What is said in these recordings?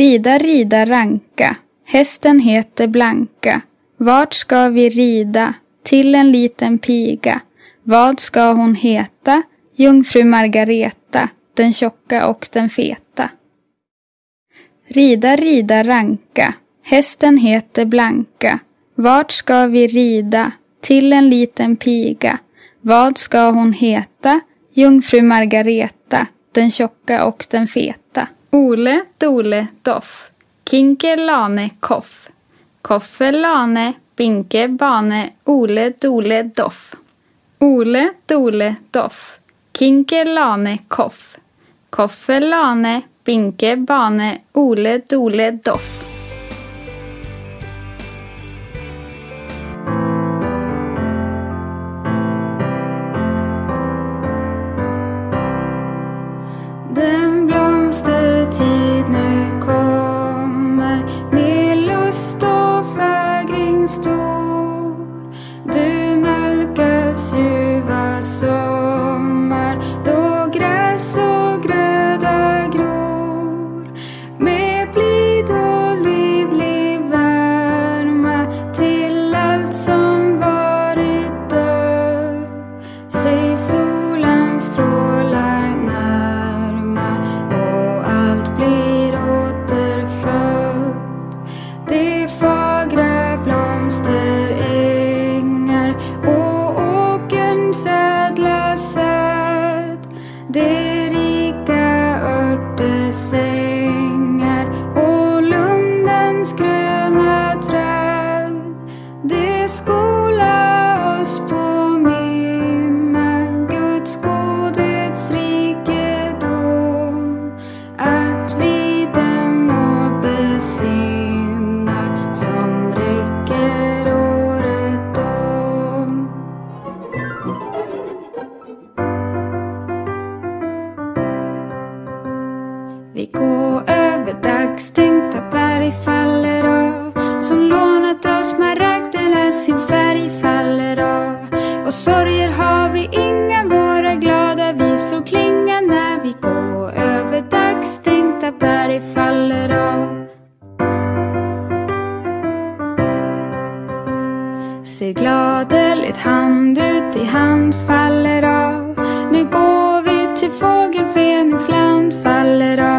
Rida, rida, ranka. Hästen heter Blanka. Vart ska vi rida? Till en liten piga. Vad ska hon heta? Jungfru Margareta, den tjocka och den feta. Rida, rida, ranka. Hästen heter Blanka. Vart ska vi rida? Till en liten piga. Vad ska hon heta? Jungfru Margareta, den tjocka och den feta. Ole, Dole, Doff. Kinke, Lane, Koff. Koffe, Lane, Binke, Bane, Ole, Dole, Doff. Ole, Dole, Doff. Kinke, Lane, Koff. Koffe, Lane, Binke, Bane, Ole, Dole, Doff.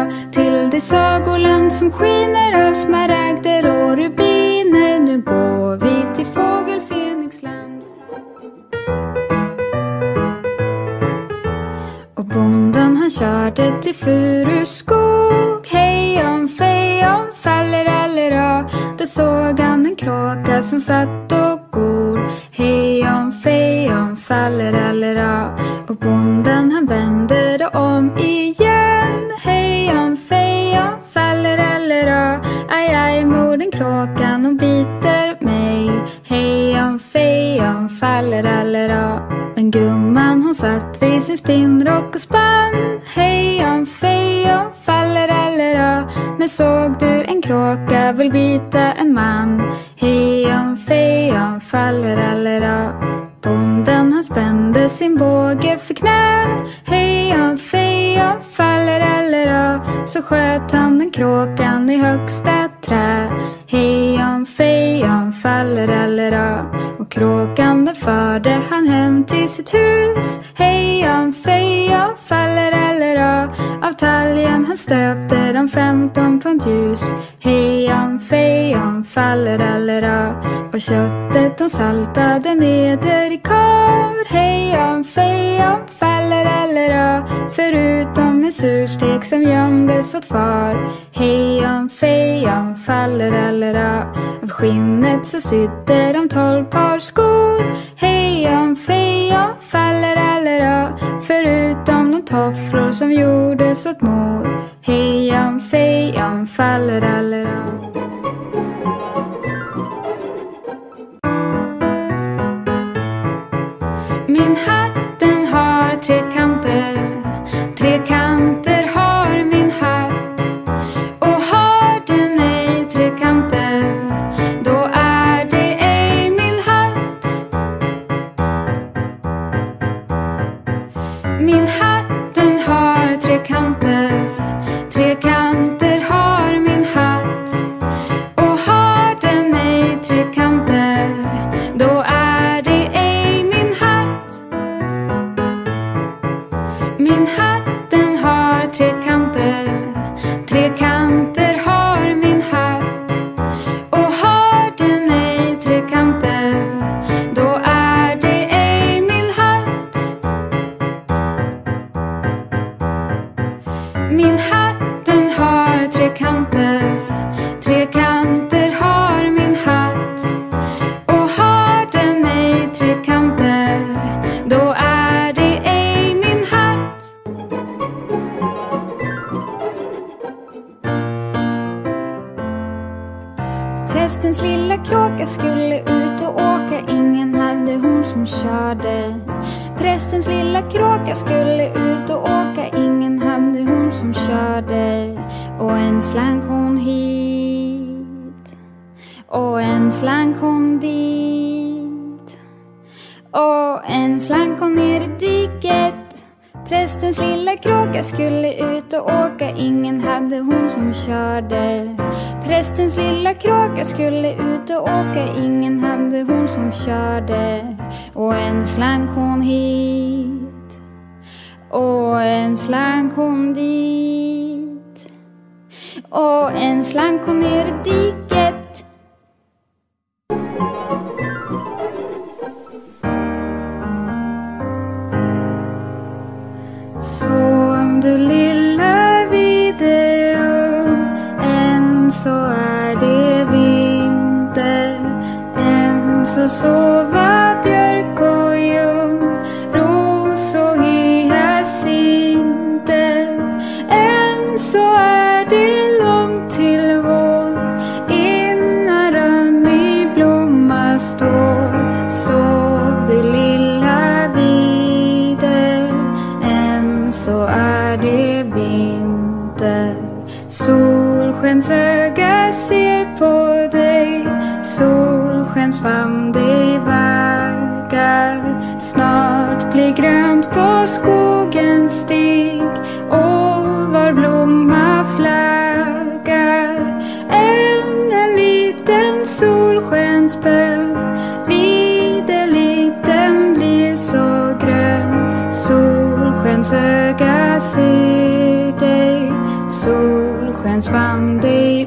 Av Till det sagoland som skiner av smaragder och rubiner. Nu går vi till fågel Fenixland Och bonden han körde till Furuskog. Hej om fej om faller allera Där såg han en kråka som satt och gol Hej om fej om faller allera Och bonden han vände det om i faller allera Men gumman hon satt vid sin spinnrock och spann. Hej om fej om faller allera När såg du en kråka vill bita en man? Hej om fej om faller allera Bonden han spände sin båge för knä. Hej om fej om faller allera Så sköt han den kråkan i högsta trä. Hej om fej om faller allera kråkande kråkan den förde han hem till sitt hus. Hej om fej faller eller Av talgen han stöpte de femton pund ljus. Hej om fej om faller Och köttet de saltade neder i kar. Hej om fej faller allera Förutom en surstek som gömdes åt far. Hejan fejan fallerallera faller Av skinnet så sydde de tolv par skor. Hejan fejan fallerallera faller Förutom de tofflor som gjordes åt mor. Hejan fejan fallerallera faller Min hatt tanto pojkar skulle ut och åka Ingen hade hon som körde. Och en slank hon hit Och en slank hon dit. Och en slank hon ner i diket. runt på skogens stig och var blomma flaggar. Än en liten solskensbön vid en liten blir så grön. Solskensöga ser dig, solskens fann dig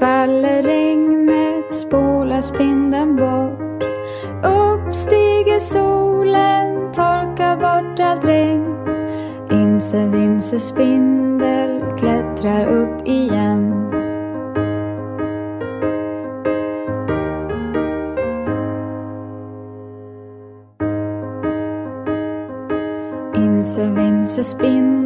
faller regnet, spolar spindeln bort. Upp stiger solen, torkar bort allt regn. Imse vimse spindel klättrar upp igen. Imse vimse spindel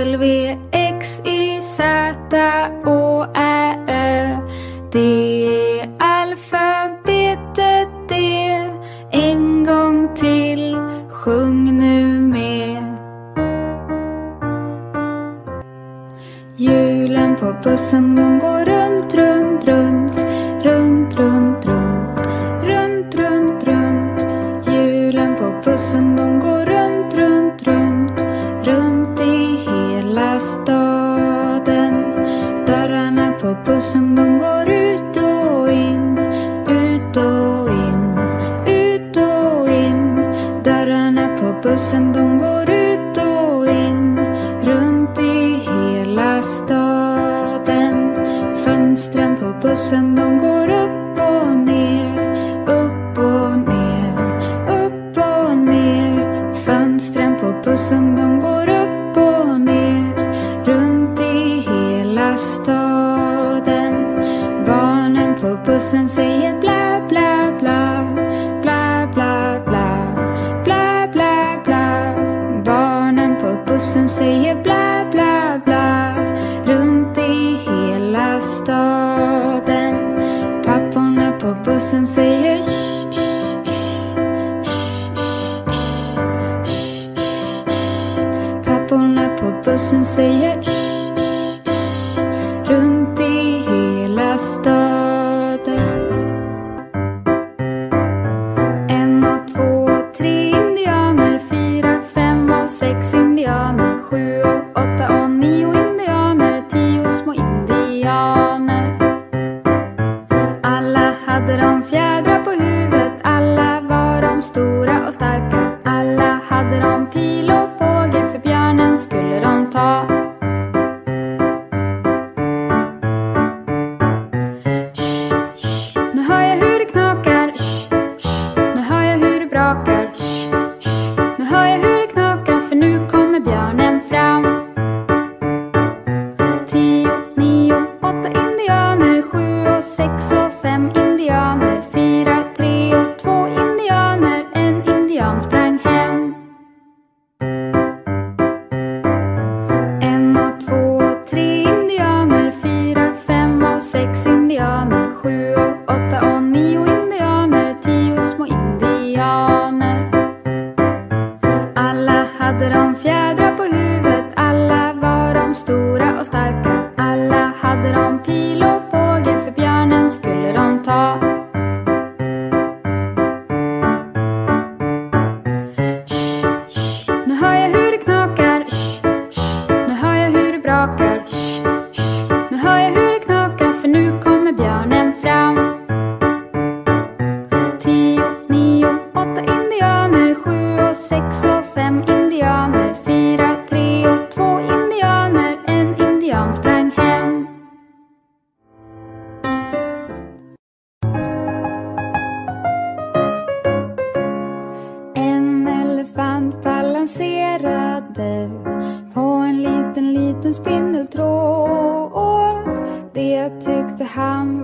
W, X, Y, Z, Å, Ä, Ö. Det är alfabetet det. En gång till, sjung nu med. Julen på bussen, de går ljusen de går ut och in runt i hela staden. Fönstren på bussen de går upp sexy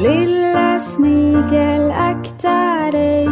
Lilla snigel, akta dig.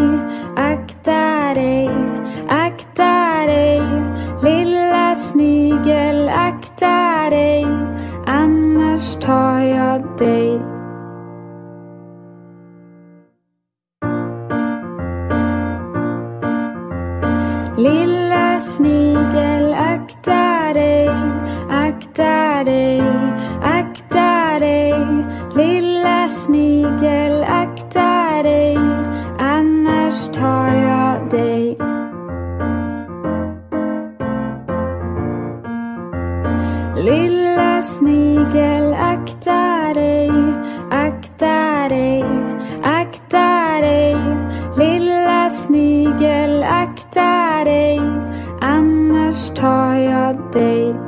tired day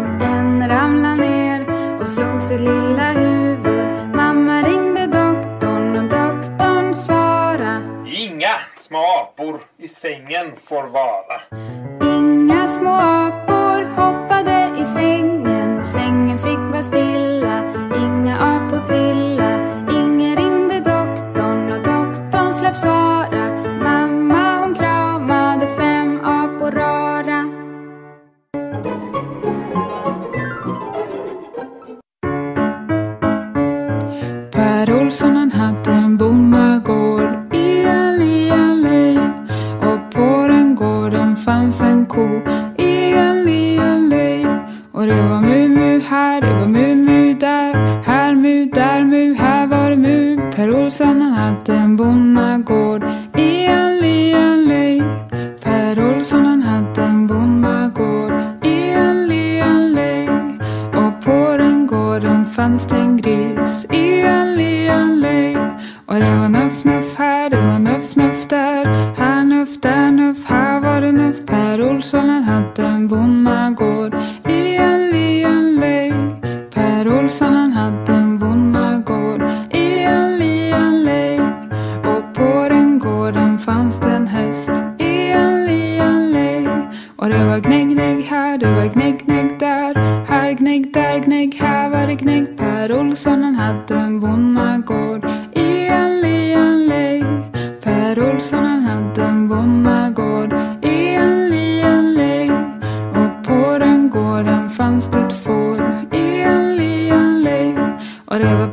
Ramlade ner och slog sitt lilla huvud. Mamma ringde doktorn och doktorn svara. Inga små apor i sängen får vara. Inga små apor hoppade i sängen. Sängen fick vara stilla. Inga apor trilla. Ingen ringde doktorn och doktorn släpp svara. Allé, allé. Och det var gården fönstret for i en lian och det var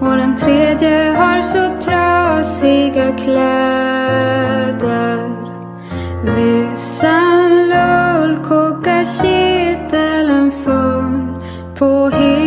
och den tredje har så trasiga kläder. Vissan lull kokar kittelen full på hela